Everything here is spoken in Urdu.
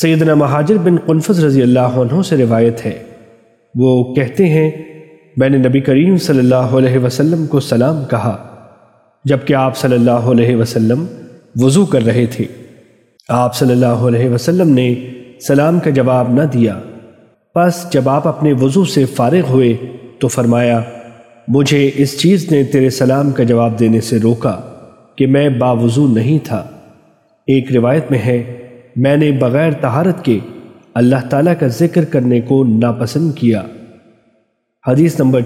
سیدنا مہاجر بن قنفذ رضی اللہ عنہ سے روایت ہے۔ وہ کہتے ہیں، میں نے نبی کریم صلی اللہ علیہ وسلم کو سلام کہا، جبکہ آپ صلی اللہ علیہ وسلم وضو کر رہے تھے۔ آپ صلی اللہ علیہ وسلم نے سلام کا جواب نہ دیا۔ پس جب آپ اپنے وضو سے فارغ ہوئے تو فرمایا، مجھے اس چیز نے تیرے سلام کا جواب دینے سے روکا کہ میں باوضو نہیں تھا۔ ایک روایت میں ہے ایک روایت میں ہے میں نے بغیر طہارت کے اللہ تعالیٰ کا ذکر کرنے کو ناپسند کیا۔ حدیث نمبر